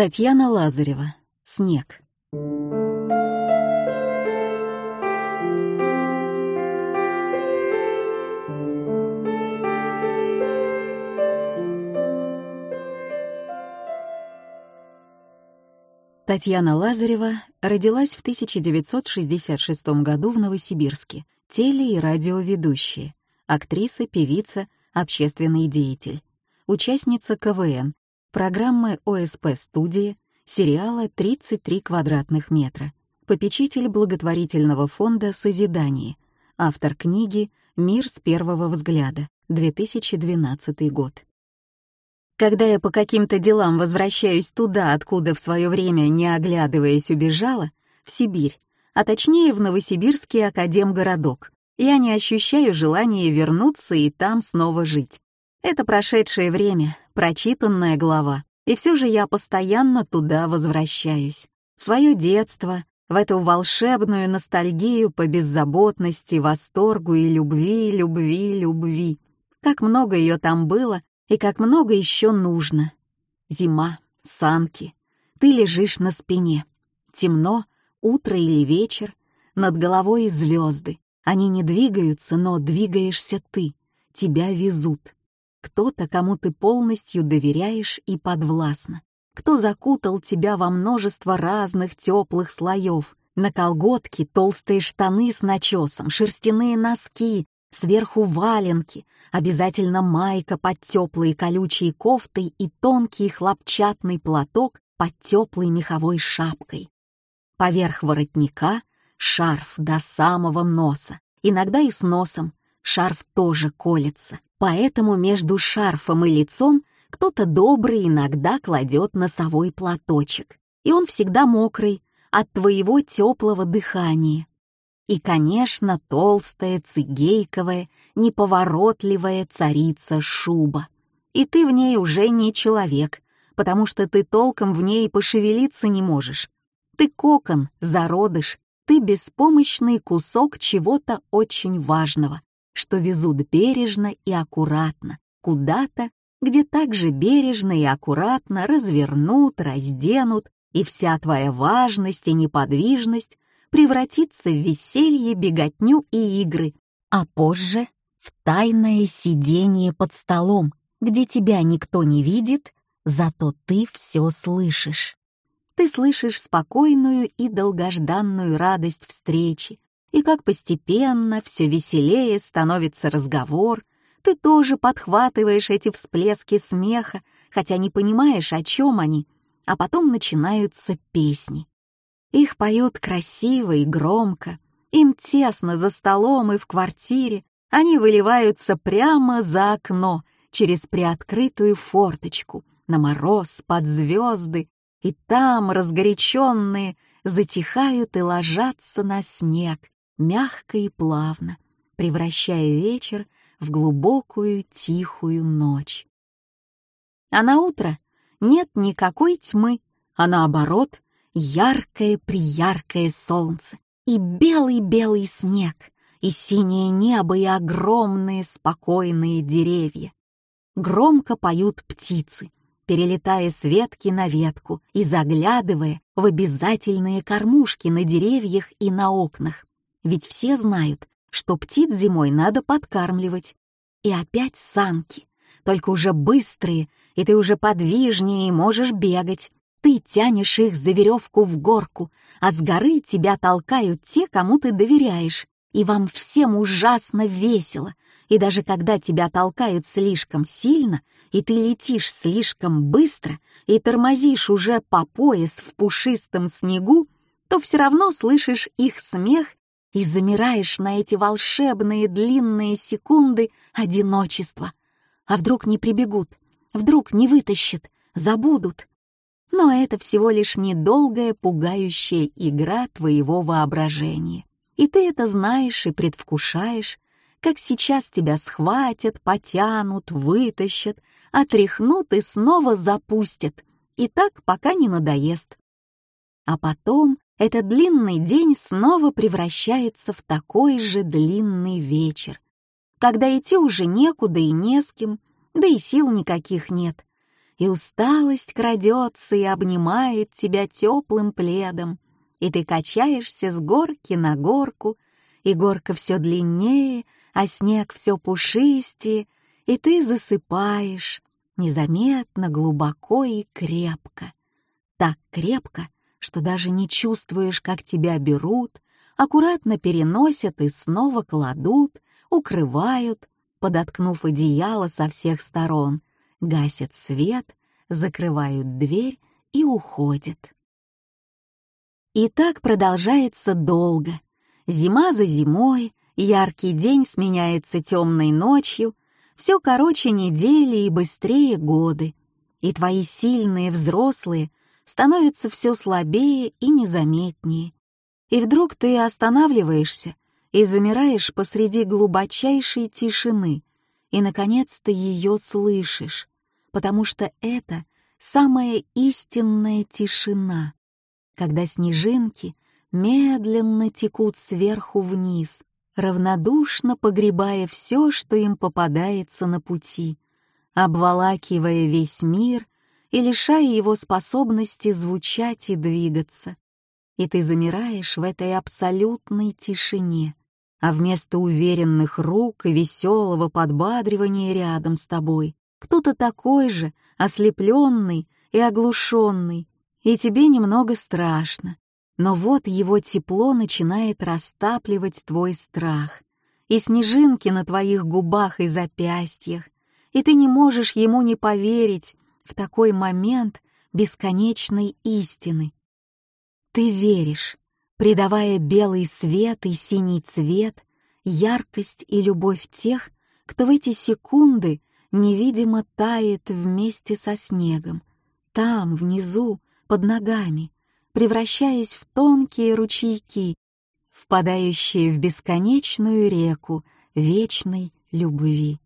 Татьяна Лазарева. Снег. Татьяна Лазарева родилась в 1966 году в Новосибирске, теле- и радиоведущая, актриса, певица, общественный деятель, участница КВН, программы ОСП-студии, сериала «33 квадратных метра», попечитель благотворительного фонда «Созидание», автор книги «Мир с первого взгляда», 2012 год. Когда я по каким-то делам возвращаюсь туда, откуда в свое время, не оглядываясь, убежала, в Сибирь, а точнее в Новосибирский академгородок, я не ощущаю желания вернуться и там снова жить. Это прошедшее время, прочитанная глава, и все же я постоянно туда возвращаюсь. В свое детство, в эту волшебную ностальгию по беззаботности, восторгу и любви, любви, любви. Как много ее там было и как много еще нужно. Зима, санки. Ты лежишь на спине. Темно, утро или вечер. Над головой звезды. Они не двигаются, но двигаешься ты. Тебя везут. Кто-то, кому ты полностью доверяешь и подвластна. Кто закутал тебя во множество разных теплых слоев. На колготки толстые штаны с начесом, шерстяные носки, сверху валенки, обязательно майка под теплой колючей кофтой и тонкий хлопчатный платок под теплой меховой шапкой. Поверх воротника шарф до самого носа, иногда и с носом, шарф тоже колется. Поэтому между шарфом и лицом кто-то добрый иногда кладет носовой платочек, и он всегда мокрый от твоего теплого дыхания. И, конечно, толстая, цигейковая, неповоротливая царица шуба. И ты в ней уже не человек, потому что ты толком в ней пошевелиться не можешь. Ты кокон, зародыш, ты беспомощный кусок чего-то очень важного, что везут бережно и аккуратно, куда-то, где также бережно и аккуратно развернут, разденут, и вся твоя важность и неподвижность превратится в веселье, беготню и игры, а позже в тайное сидение под столом, где тебя никто не видит, зато ты все слышишь. Ты слышишь спокойную и долгожданную радость встречи, и как постепенно все веселее становится разговор, ты тоже подхватываешь эти всплески смеха, хотя не понимаешь, о чем они, а потом начинаются песни. Их поют красиво и громко, им тесно за столом и в квартире, они выливаются прямо за окно, через приоткрытую форточку, на мороз, под звезды, и там, разгоряченные, затихают и ложатся на снег, мягко и плавно, превращая вечер в глубокую тихую ночь. А на утро нет никакой тьмы, а наоборот яркое-прияркое солнце и белый-белый снег, и синее небо, и огромные спокойные деревья. Громко поют птицы, перелетая с ветки на ветку и заглядывая в обязательные кормушки на деревьях и на окнах. Ведь все знают, что птиц зимой надо подкармливать. И опять санки, только уже быстрые, и ты уже подвижнее и можешь бегать. Ты тянешь их за веревку в горку, а с горы тебя толкают те, кому ты доверяешь, и вам всем ужасно весело. И даже когда тебя толкают слишком сильно, и ты летишь слишком быстро, и тормозишь уже по пояс в пушистом снегу, то все равно слышишь их смех и замираешь на эти волшебные длинные секунды одиночества. А вдруг не прибегут, вдруг не вытащат, забудут. Но это всего лишь недолгая пугающая игра твоего воображения. И ты это знаешь и предвкушаешь, как сейчас тебя схватят, потянут, вытащат, отряхнут и снова запустят. И так, пока не надоест. А потом этот длинный день снова превращается в такой же длинный вечер, когда идти уже некуда и не с кем, да и сил никаких нет. и усталость крадется и обнимает тебя теплым пледом, и ты качаешься с горки на горку, и горка все длиннее, а снег все пушистее, и ты засыпаешь, незаметно, глубоко и крепко. Так крепко, что даже не чувствуешь, как тебя берут, аккуратно переносят и снова кладут, укрывают, подоткнув одеяло со всех сторон, гасят свет, закрывают дверь и уходят. И так продолжается долго. Зима за зимой, яркий день сменяется темной ночью, все короче недели и быстрее годы, и твои сильные взрослые становятся все слабее и незаметнее. И вдруг ты останавливаешься и замираешь посреди глубочайшей тишины, и, наконец, то ее слышишь, потому что это самая истинная тишина, когда снежинки медленно текут сверху вниз, равнодушно погребая все, что им попадается на пути, обволакивая весь мир и лишая его способности звучать и двигаться. И ты замираешь в этой абсолютной тишине, а вместо уверенных рук и веселого подбадривания рядом с тобой кто-то такой же, ослепленный и оглушенный, и тебе немного страшно. Но вот его тепло начинает растапливать твой страх, и снежинки на твоих губах и запястьях, и ты не можешь ему не поверить, в такой момент бесконечной истины. Ты веришь, придавая белый свет и синий цвет, яркость и любовь тех, кто в эти секунды невидимо тает вместе со снегом, там, внизу, под ногами, превращаясь в тонкие ручейки, впадающие в бесконечную реку вечной любви.